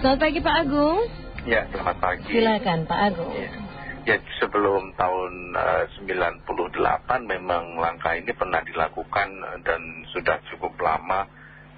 Selamat pagi Pak Agung. Ya, selamat pagi. Silakan Pak Agung. Ya, ya sebelum tahun uh, 98 memang langkah ini pernah dilakukan dan sudah cukup lama.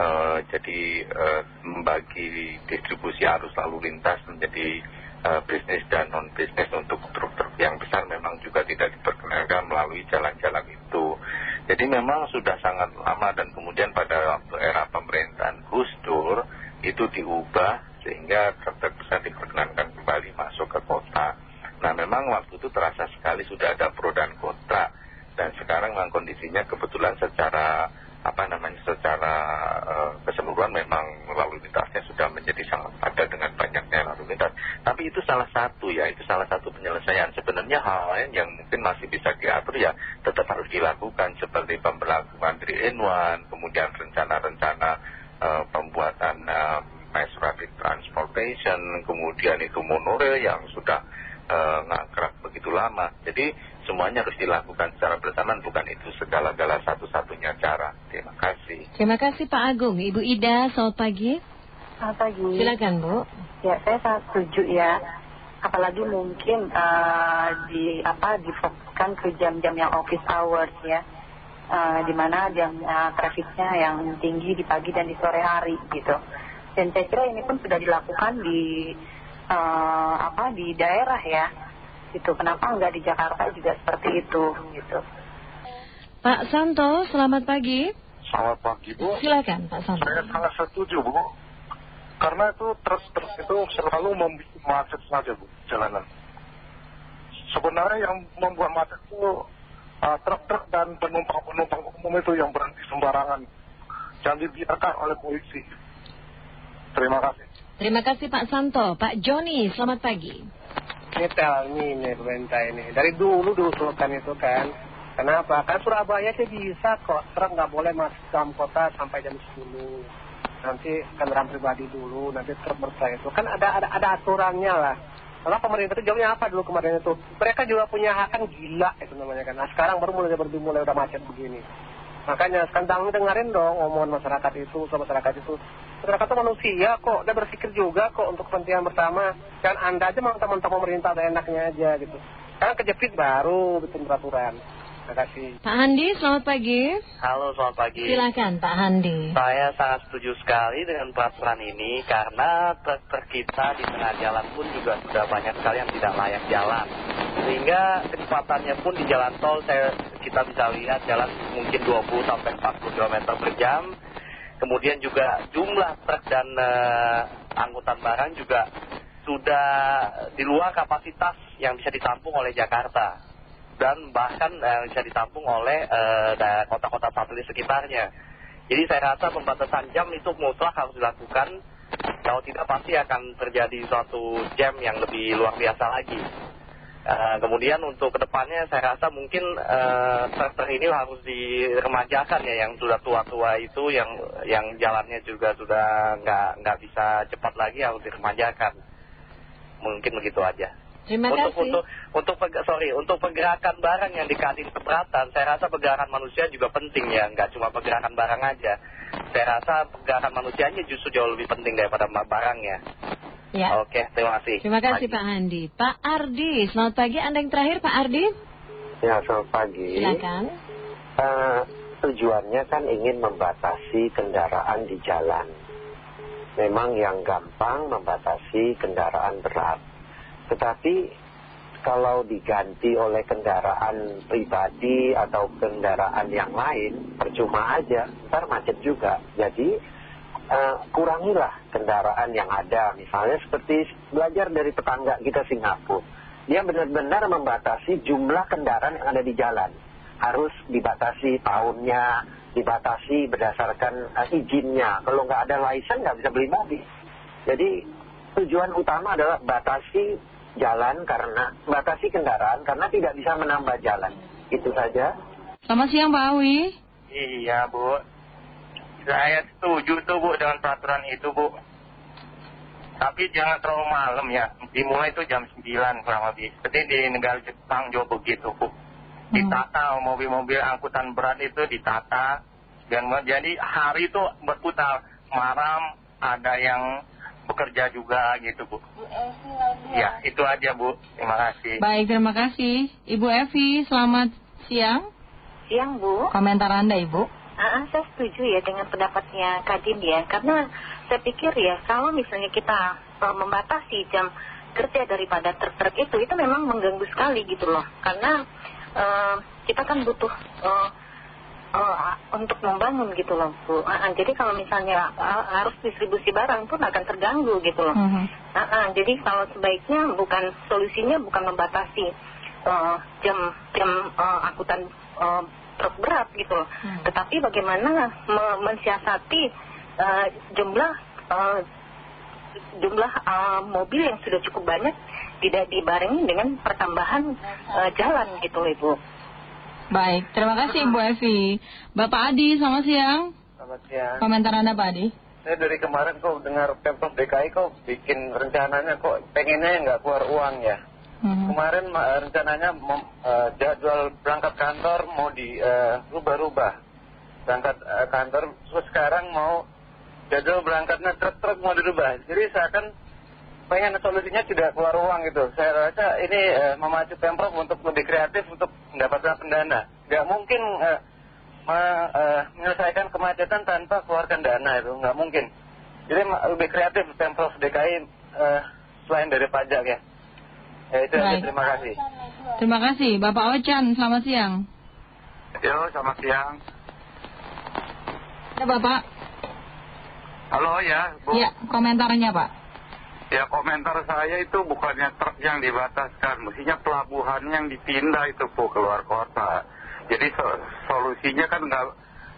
Uh, jadi uh, membagi distribusi arus lalu lintas menjadi uh, bisnis dan non bisnis untuk truk-truk yang besar memang juga tidak diperkenalkan melalui jalan-jalan itu. Jadi memang sudah sangat lama dan kemudian pada waktu era pemerintahan Gus Dur itu diubah sehingga truk-truk besar diperkenankan kembali masuk ke kota. Nah memang waktu itu terasa sekali sudah ada pro dan kontra dan sekarang memang kondisinya kebetulan secara apa namanya secara uh, keseluruhan memang lalu lintasnya sudah menjadi sangat padat dengan banyaknya lalu lintas. Tapi itu salah satu ya, itu salah satu penyelesaian. Sebenarnya hal lain yang mungkin masih bisa diatur ya tetap harus dilakukan seperti pemberlakuan 3 in 1, kemudian rencana-rencana uh, pembuatan uh, mass rapid transportation, kemudian itu monorail yang sudah uh, ngangkrak begitu lama. Jadi semuanya harus dilakukan secara bersamaan, bukan itu segala-gala satu-satunya cara. Terima kasih. Terima kasih Pak Agung. Ibu Ida, selamat pagi. Selamat pagi. Silakan Bu. Ya, saya sangat setuju ya. Apalagi mungkin uh, di apa difokuskan ke jam-jam yang office hours ya. Uh, di mana jam uh, trafiknya yang tinggi di pagi dan di sore hari gitu. Dan saya kira ini pun sudah dilakukan di uh, apa di daerah ya gitu. Kenapa enggak di Jakarta juga seperti itu gitu. Pak Santo, selamat pagi. Selamat pagi Bu. Silakan Pak Santo. Saya sangat setuju Bu. Karena itu terus-terus itu selalu membuat macet saja Bu jalanan. Sebenarnya yang membuat macet itu uh, truk-truk dan penumpang-penumpang umum itu yang berhenti sembarangan. Jangan dibiarkan oleh polisi. Terima kasih. Terima kasih Pak Santo. Pak Joni, selamat pagi. Ini ini, ini pemerintah ini. Dari dulu diusulkan itu kan. Kenapa? Kan Surabaya sih bisa kok. Truk nggak boleh masuk dalam kota sampai jam 10. Nanti kendaraan pribadi dulu, nanti truk bersa itu. Kan ada, ada, ada aturannya lah. Karena pemerintah itu jawabnya apa dulu kemarin itu? Mereka juga punya hak kan gila itu namanya kan. Nah sekarang baru mulai mulai udah macet begini. Makanya sekarang dengerin dong omongan masyarakat itu, sama masyarakat itu. Masyarakat itu manusia kok, dia berpikir juga kok untuk kepentingan bersama. Dan Anda aja mentang-mentang pemerintah ada enaknya aja gitu. Sekarang kejepit baru bikin peraturan. Terima kasih. Pak Handi, selamat pagi. Halo, selamat pagi. Silakan Pak Handi. Saya sangat setuju sekali dengan peraturan ini karena truk-truk kita di tengah jalan pun juga sudah banyak sekali yang tidak layak jalan. Sehingga kecepatannya pun di jalan tol saya, kita bisa lihat jalan mungkin 20 sampai 40 km per jam. Kemudian juga jumlah truk dan uh, angkutan barang juga sudah di luar kapasitas yang bisa ditampung oleh Jakarta dan bahkan uh, bisa ditampung oleh kota-kota uh, satelit sekitarnya. Jadi saya rasa pembatasan jam itu mutlak harus dilakukan. Kalau tidak pasti akan terjadi suatu jam yang lebih luar biasa lagi. Uh, kemudian untuk ke depannya saya rasa mungkin truk-truk ini harus diremajakan ya yang sudah tua-tua itu yang yang jalannya juga sudah nggak nggak bisa cepat lagi harus diremajakan. Mungkin begitu aja. Terima untuk, kasih. Untuk, untuk, sorry, untuk pergerakan barang yang dikasih keberatan, saya rasa pergerakan manusia juga penting ya, nggak cuma pergerakan barang aja. Saya rasa pergerakan manusianya justru jauh lebih penting daripada barangnya. Ya. Oke, terima kasih. Terima kasih Pak Handi. Pak Ardi, selamat pagi. Anda yang terakhir Pak Ardi. Ya, selamat pagi. Silakan. Uh, tujuannya kan ingin membatasi kendaraan di jalan. Memang yang gampang membatasi kendaraan berat tetapi kalau diganti oleh kendaraan pribadi atau kendaraan yang lain, percuma aja, ntar macet juga. Jadi uh, kurangilah kendaraan yang ada. Misalnya seperti belajar dari tetangga kita Singapura. Dia benar-benar membatasi jumlah kendaraan yang ada di jalan. Harus dibatasi tahunnya, dibatasi berdasarkan uh, izinnya. Kalau nggak ada license nggak bisa beli mobil. Jadi tujuan utama adalah batasi jalan karena batasi kendaraan karena tidak bisa menambah jalan. Itu saja. Selamat siang Pak Awi. Iya Bu. Saya setuju tuh Bu dengan peraturan itu Bu. Tapi jangan terlalu malam ya. Dimulai itu jam 9 kurang lebih. Seperti di negara Jepang juga begitu Bu. Ditata mobil-mobil angkutan berat itu ditata. Dan jadi hari itu berputar. Malam ada yang bekerja juga gitu Bu. Ya itu aja Bu, terima kasih. Baik, terima kasih. Ibu Evi, selamat siang. Siang Bu. Komentar Anda, Ibu. Ah, saya setuju ya dengan pendapatnya Kadin ya, karena saya pikir ya kalau misalnya kita uh, membatasi jam kerja daripada truk-truk itu, itu memang mengganggu sekali gitu loh, karena uh, kita kan butuh uh, uh, untuk membangun gitu loh Bu. Ah, jadi kalau misalnya uh, harus distribusi barang pun akan terganggu gitu loh. Mhm. Ah, ah, jadi kalau sebaiknya bukan solusinya bukan membatasi uh, jam jam uh, angkutan uh, truk berat gitu loh. Hmm. Tetapi bagaimana me- mensiasati uh, jumlah uh, jumlah uh, mobil yang sudah cukup banyak tidak dibarengi dengan pertambahan uh, jalan gitu loh Ibu. Baik, terima kasih Ibu Evi. Bapak Adi, selamat siang. Selamat siang. Komentar Anda, Pak Adi. Saya dari kemarin kok dengar Pemprov DKI kok bikin rencananya kok pengennya nggak keluar uang ya. Mhm. Kemarin ma- rencananya eh, jadwal berangkat kantor mau. Berangkat eh, kantor, terus sekarang mau jadwal berangkatnya truk-truk mau dirubah. Jadi saya kan pengen solusinya tidak keluar uang gitu. Saya rasa ini eh, memacu Pemprov untuk lebih kreatif untuk mendapatkan pendana. Nggak mungkin eh, me- eh, menyelesaikan kemacetan tanpa keluarkan dana itu, nggak mungkin. Jadi lebih kreatif Pemprov DKI eh, selain dari pajak ya. Ya itu aja, terima kasih. Terima kasih. Bapak Ocan, selamat siang. Yo, selamat siang. Ya, Bapak. Halo ya, Bu. Ya, komentarnya, Pak. Ya komentar saya itu bukannya truk yang dibataskan, mestinya pelabuhan yang dipindah itu Bu keluar kota. Jadi so- solusinya kan nggak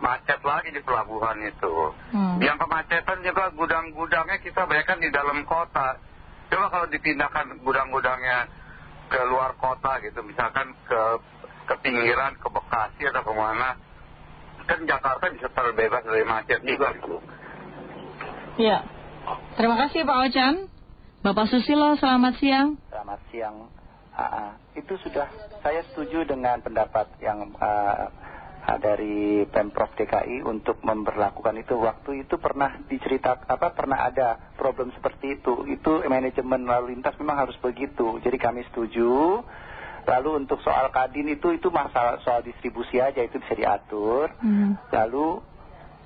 macet lagi di pelabuhan itu. Hmm. Yang kemacetan juga gudang-gudangnya kita bayangkan di dalam kota. Coba kalau dipindahkan gudang-gudangnya ke luar kota gitu, misalkan ke ke pinggiran, ke Bekasi atau ke mana, kan Jakarta bisa terbebas dari macet juga gitu. Ya. Terima kasih Pak Ocan. Bapak Susilo, selamat siang. Selamat siang. Ah, ah. itu sudah saya setuju dengan pendapat yang ah, ah, dari Pemprov DKI untuk memperlakukan itu. Waktu itu pernah diceritakan apa pernah ada problem seperti itu. Itu manajemen lalu lintas memang harus begitu. Jadi kami setuju. Lalu untuk soal kadin itu itu masalah soal distribusi aja itu bisa diatur. Hmm. Lalu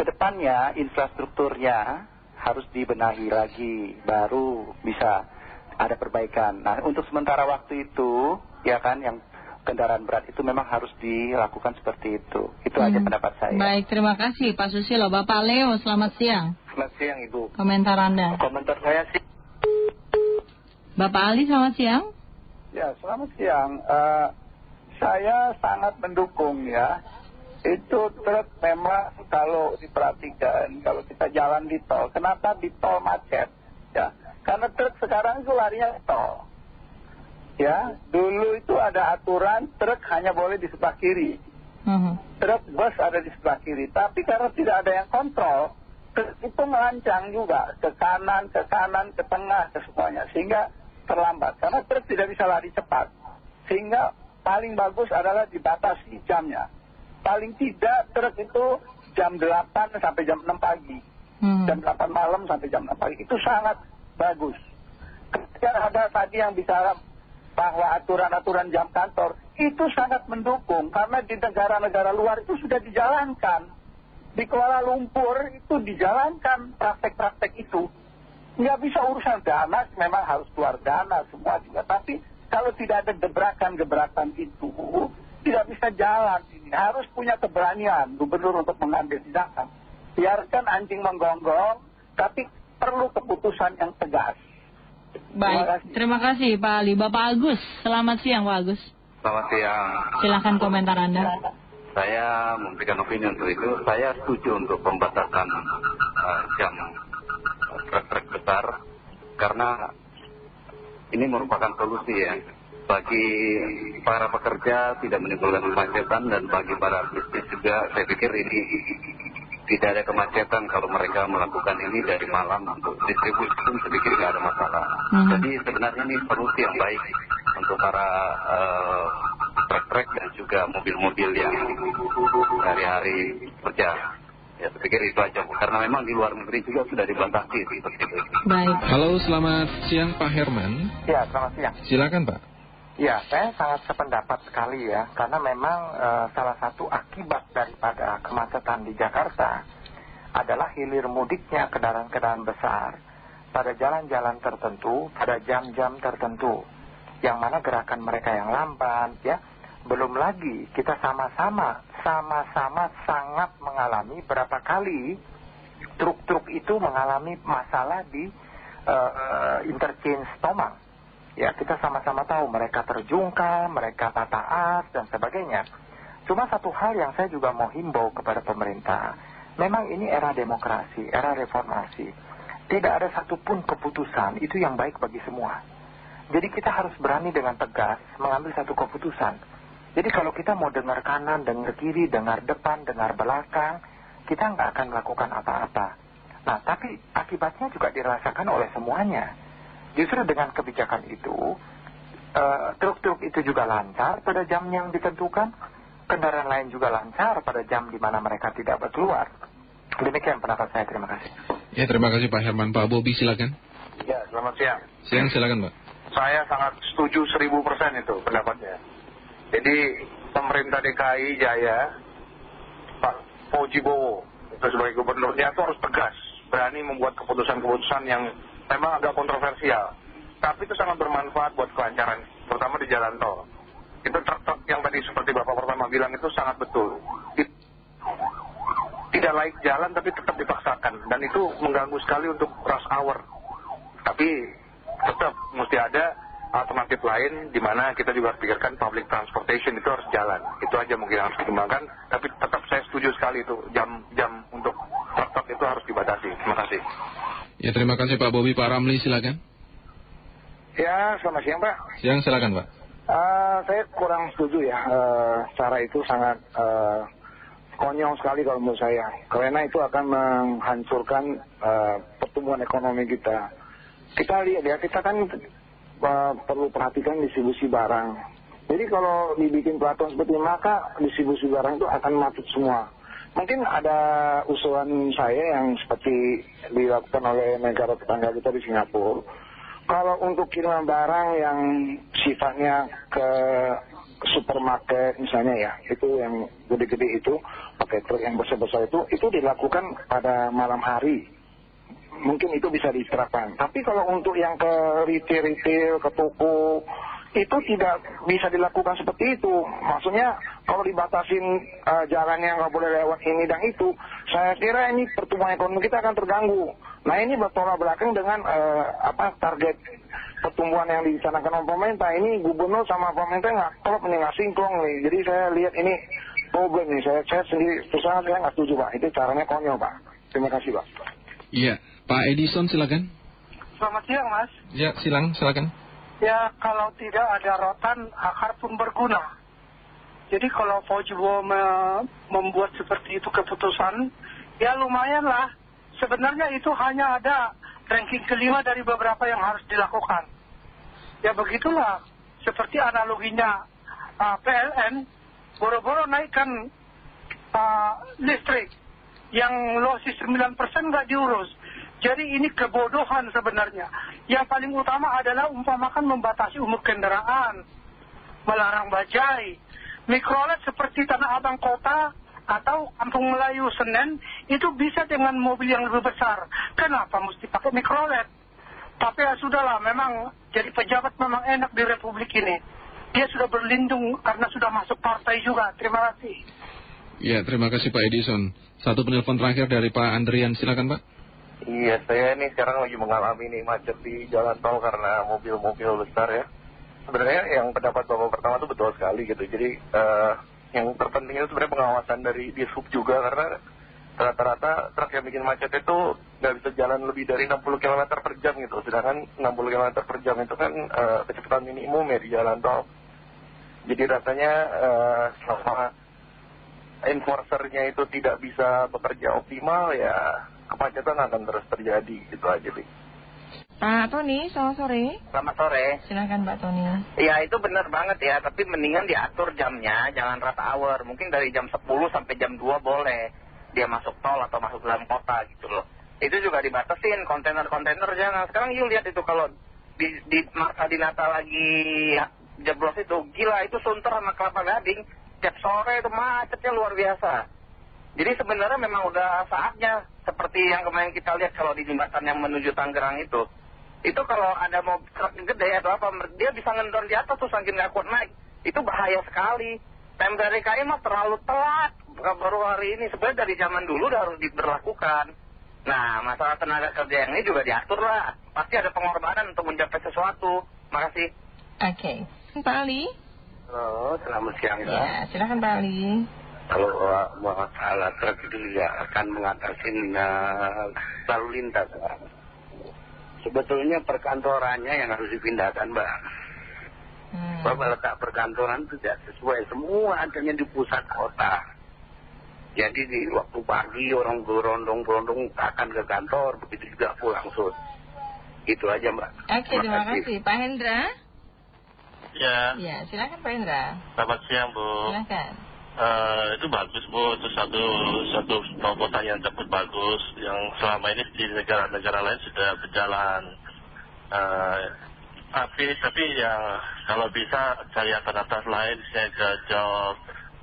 ke depannya infrastrukturnya harus dibenahi lagi, baru bisa ada perbaikan. Nah, untuk sementara waktu itu, ya kan, yang kendaraan berat itu memang harus dilakukan seperti itu. Itu aja Hmm. pendapat saya. Baik, terima kasih Pak Susilo. Bapak Leo, selamat siang. Selamat siang Ibu. Komentar Anda. Komentar saya sih, Bapak Ali, selamat siang. Ya, selamat siang. Eh, saya sangat mendukung ya. Itu truk memang kalau diperhatikan, kalau kita jalan di tol, kenapa di tol macet? Ya, karena truk sekarang itu larinya tol. Ya, dulu itu ada aturan truk hanya boleh di sebelah kiri. Mhm. Truk bus ada di sebelah kiri. Tapi karena tidak ada yang kontrol, itu melancang juga ke kanan, ke kanan, ke tengah, ke semuanya. Sehingga terlambat. Karena truk tidak bisa lari cepat. Sehingga paling bagus adalah dibatasi jamnya. Paling tidak truk itu jam 8 sampai jam 6 pagi. Hmm. Jam 8 malam sampai jam 6 pagi. Itu sangat bagus. Ketika ada tadi yang bicara bahwa aturan-aturan jam kantor itu sangat mendukung karena di negara-negara luar itu sudah dijalankan. Di Kuala Lumpur itu dijalankan praktek-praktek itu. Nggak bisa urusan dana, memang harus keluar dana semua juga. Tapi kalau tidak ada gebrakan-gebrakan itu, tidak bisa jalan ini. Harus punya keberanian gubernur untuk mengambil tindakan. Biarkan anjing menggonggong, tapi perlu keputusan yang tegas. Baik, kasih. terima kasih Pak Ali. Bapak Agus, selamat siang Pak Agus. Selamat siang. Silahkan komentar Anda. Saya memberikan opini untuk itu. Saya setuju untuk pembatasan eh, jam truk-truk besar karena ini merupakan solusi ya bagi para pekerja tidak menimbulkan kemacetan dan bagi para bisnis juga saya pikir ini tidak ada kemacetan kalau mereka melakukan ini dari malam untuk distribusi pun sedikit nggak ada masalah. Mhm. Jadi sebenarnya ini solusi yang baik untuk para eh, truk-truk dan juga mobil-mobil yang hari-hari kerja. Ya, saya pikir itu aja. Karena memang di luar negeri juga sudah dibatasi seperti itu. Baik. Halo, selamat siang Pak Herman. Ya, selamat siang. Silakan Pak. Ya, saya sangat sependapat sekali ya, karena memang eh, salah satu akibat daripada kemacetan di Jakarta adalah hilir mudiknya kendaraan-kendaraan besar pada jalan-jalan tertentu, pada jam-jam tertentu, yang mana gerakan mereka yang lambat ya. Belum lagi kita sama-sama, sama-sama sangat mengalami berapa kali truk-truk itu mengalami masalah di eh, interchange Tomang ya kita sama-sama tahu mereka terjungkal, mereka patah as dan sebagainya. Cuma satu hal yang saya juga mau himbau kepada pemerintah, memang ini era demokrasi, era reformasi. Tidak ada satupun keputusan itu yang baik bagi semua. Jadi kita harus berani dengan tegas mengambil satu keputusan. Jadi kalau kita mau dengar kanan, dengar kiri, dengar depan, dengar belakang, kita nggak akan melakukan apa-apa. Nah, tapi akibatnya juga dirasakan oleh semuanya. Justru dengan kebijakan itu, eh, truk-truk itu juga lancar pada jam yang ditentukan, kendaraan lain juga lancar pada jam di mana mereka tidak berkeluar. Demikian pendapat saya, terima kasih. Ya, terima kasih Pak Herman. Pak Bobi silakan. Ya, selamat siang. Siang silakan Pak. Saya sangat setuju seribu persen itu pendapatnya. Jadi pemerintah DKI Jaya, Pak Fauji Bowo, itu sebagai gubernurnya itu harus tegas, berani membuat keputusan-keputusan yang memang agak kontroversial. Tapi itu sangat bermanfaat buat kelancaran, terutama di jalan tol. Itu truk-truk yang tadi seperti Bapak pertama bilang itu sangat betul. Tidak laik jalan tapi tetap dipaksakan. Dan itu mengganggu sekali untuk rush hour. Tapi tetap mesti ada alternatif lain di mana kita juga harus pikirkan public transportation itu harus jalan. Itu aja mungkin harus dikembangkan. Tapi tetap saya setuju sekali itu jam-jam untuk truk-truk itu harus dibatasi. Terima kasih. Ya, terima kasih Pak Bobi. Pak Ramli silakan. Ya, selamat siang Pak. Siang silakan Pak. Uh, saya kurang setuju ya, uh, cara itu sangat uh, konyol sekali kalau menurut saya. Karena itu akan menghancurkan uh, pertumbuhan ekonomi kita. Kita lihat ya, kita kan perlu perhatikan distribusi barang. Jadi kalau dibikin peraturan seperti ini, maka distribusi barang itu akan mati semua. Mungkin ada usulan saya yang seperti dilakukan oleh negara tetangga kita di Singapura. Kalau untuk kiriman barang yang sifatnya ke supermarket misalnya ya, itu yang gede-gede itu, pakai truk yang besar-besar itu, itu dilakukan pada malam hari. Mungkin itu bisa diterapkan. Tapi kalau untuk yang ke retail-retail, ke toko, itu tidak bisa dilakukan seperti itu. Maksudnya kalau dibatasin uh, jalan yang nggak boleh lewat ini dan itu, saya kira ini pertumbuhan ekonomi kita akan terganggu. Nah ini bertolak belakang dengan uh, apa target pertumbuhan yang dicanangkan oleh pemerintah. Ini gubernur sama pemerintah nggak klop ini nggak sinkron nih. Jadi saya lihat ini problem nih. Saya, saya sendiri susah saya nggak setuju pak. Itu caranya konyol pak. Terima kasih pak. Iya, Pak Edison silakan. Selamat siang mas. Ya, silang silakan. Ya kalau tidak ada rotan akar pun berguna. Jadi kalau Faujibo me membuat seperti itu keputusan, ya lumayanlah. Sebenarnya itu hanya ada ranking kelima dari beberapa yang harus dilakukan. Ya begitulah, seperti analoginya uh, PLN, boro-boro naikkan uh, listrik, yang losis 9% nggak diurus. Jadi ini kebodohan sebenarnya. Yang paling utama adalah umpamakan membatasi umur kendaraan, melarang bajai. Mikrolet seperti Tanah Abang Kota atau Kampung Melayu Senen itu bisa dengan mobil yang lebih besar. Kenapa mesti pakai mikrolet? Tapi ya sudahlah, memang jadi pejabat memang enak di Republik ini. Dia sudah berlindung karena sudah masuk partai juga. Terima kasih. Ya, terima kasih Pak Edison. Satu penelpon terakhir dari Pak Andrian, silakan Pak. Iya, saya ini sekarang lagi mengalami nih macet di jalan tol karena mobil-mobil besar ya. Sebenarnya yang pendapat Bapak pertama itu betul sekali gitu. Jadi uh, yang terpenting itu sebenarnya pengawasan dari Dishub juga karena rata-rata truk yang bikin macet itu nggak bisa jalan lebih dari 60 km per jam gitu. Sedangkan 60 km per jam itu kan uh, kecepatan minimum ya di jalan tol. Jadi rasanya uh, selama enforcernya itu tidak bisa bekerja optimal ya kemacetan akan terus terjadi gitu aja sih. Pak Tony, selamat sore. Selamat sore. Silakan Pak Tony. Ya itu benar banget ya, tapi mendingan diatur jamnya, jangan rata hour. Mungkin dari jam 10 sampai jam 2 boleh. dia masuk tol atau masuk dalam kota gitu loh itu juga dibatasin kontainer-kontainer jangan sekarang yuk lihat itu kalau di, di Marta Dinata lagi jeblos itu gila itu sunter sama kelapa gading tiap sore itu macetnya luar biasa. Jadi sebenarnya memang udah saatnya seperti yang kemarin kita lihat kalau di jembatan yang menuju Tangerang itu itu kalau ada mau truk gede atau apa dia bisa ngendor di atas tuh saking nggak kuat naik. Itu bahaya sekali. Pemda DKI mah terlalu telat baru hari ini sebenarnya dari zaman dulu udah harus diberlakukan. Nah masalah tenaga kerja yang ini juga diatur lah. Pasti ada pengorbanan untuk mencapai sesuatu. Makasih. Oke. Pak Ali halo selamat siang ya silakan Pak Ali. Kalau masalah truk itu juga akan mengatasi lalu lintas sebetulnya perkantorannya yang harus dipindahkan mbak hmm. Bapak letak perkantoran tidak sesuai. Semua adanya di pusat kota. Jadi di waktu pagi orang berondong-berondong akan ke kantor begitu juga pulang sore itu aja mbak. Oke terima kasih. Pak Hendra ya ya silakan Pak Hendra selamat siang Bu silakan Uh, itu bagus Bu, itu satu, satu terobosan yang cukup bagus yang selama ini di negara-negara lain sudah berjalan. Uh, tapi, tapi ya kalau bisa cari alternatif lain, saya ke jauh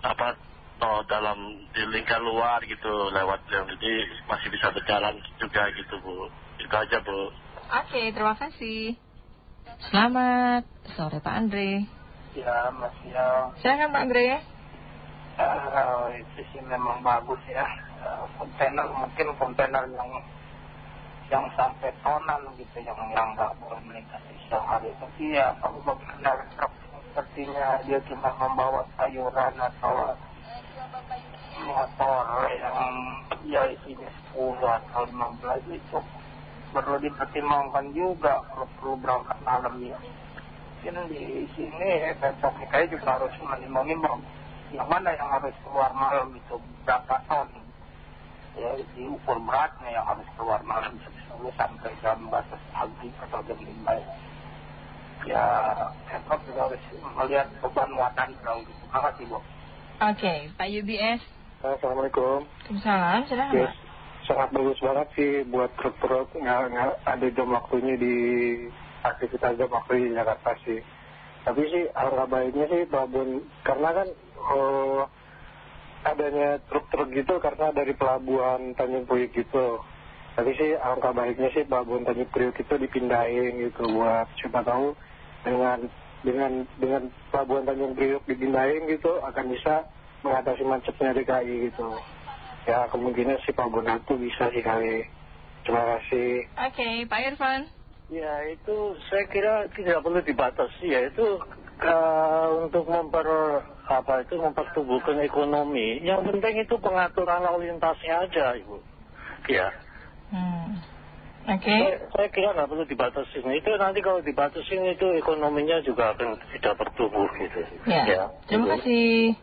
apa oh, dalam di lingkar luar gitu lewat yang jadi masih bisa berjalan juga gitu Bu. Itu aja Bu. Oke, terima kasih. Selamat sore Pak Andre. Ya, Mas ya. Silakan Pak Andre. Uh, itu sih memang bagus ya uh, kontainer mungkin kontainer yang yang sampai tonan gitu yang yang nggak boleh melintasi sehari tapi ya kalau kontainer truk sepertinya dia cuma membawa sayuran atau motor yang ya isinya 10 atau 15 itu perlu dipertimbangkan juga kalau perlu berangkat malam ya. Mungkin di sini besok kita juga harus menimbang-nimbang yang mana yang harus keluar malam itu berapa ton ya diukur beratnya yang harus keluar malam 10 sampai jam batas pagi atau jam 5 ya Pemprov juga harus melihat beban muatan perahu gitu terima kasih Bu. Oke Pak UBS Assalamualaikum. Assalamualaikum silahkan yes. Sangat bagus banget sih buat truk-truk. Nggak ada jam waktunya di aktivitas jam waktu di Jakarta sih. Tapi sih alangkah baiknya sih pelabuhan karena kan oh, adanya truk-truk gitu karena dari pelabuhan Tanjung Priuk gitu. Tapi sih alangkah baiknya sih pelabuhan Tanjung Priuk itu dipindahin gitu buat siapa tahu dengan dengan dengan pelabuhan Tanjung Priuk dipindahin gitu akan bisa mengatasi macetnya DKI gitu ya kemungkinan sih pelabuhan itu bisa sih kali terima kasih oke Pak Irfan Ya itu saya kira tidak perlu dibatasi ya itu uh, untuk memper apa itu mempertumbuhkan ekonomi. Yang penting itu pengaturan lalu lintasnya aja ibu. Ya. Hmm. Oke. Saya, saya kira nggak perlu dibatasi. Itu nanti kalau dibatasi itu ekonominya juga akan tidak bertumbuh gitu. Ya. ya Terima kasih.